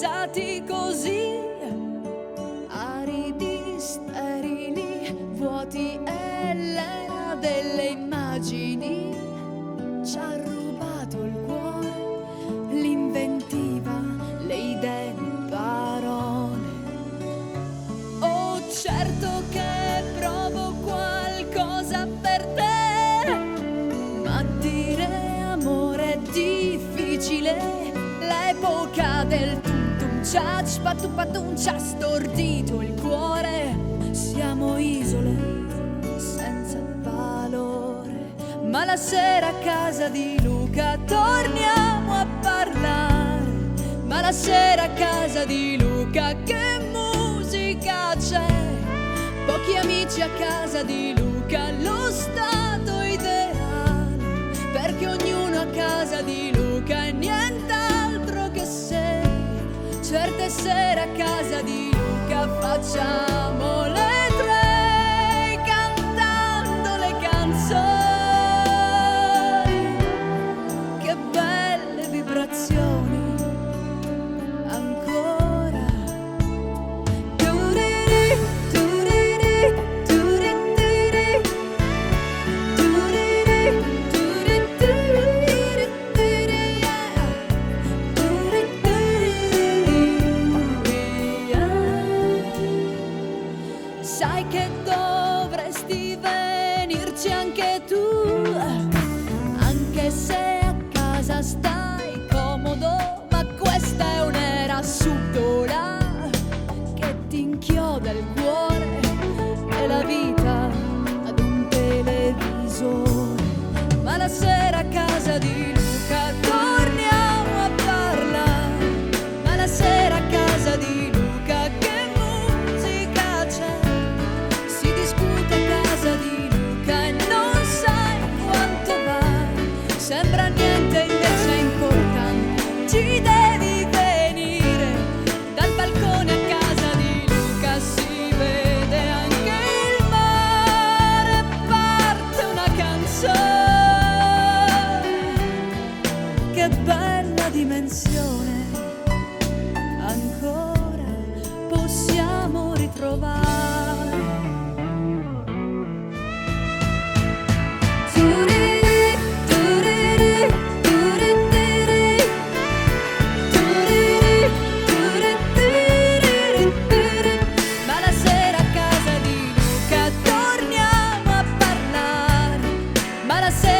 passati così, aridi, sterili, vuoti e l'era delle immagini ci ha rubato il cuore, l'inventiva, le idee, le parole. Oh, certo che provo qualcosa per te, ma dire amore è difficile. L'epoca del tum tum cha, spatu patum ci ha stordito il cuore. Siamo isole senza valore, ma la sera a casa di Luca torniamo a parlare. Ma la sera a casa di Luca che musica c'è? Pochi amici a casa di Luca, lo stato Sere a casa di Luca facciamo le tre cantando le canzoni. say sol. Che bella dimensione ancora possiamo ritrovare. hacer.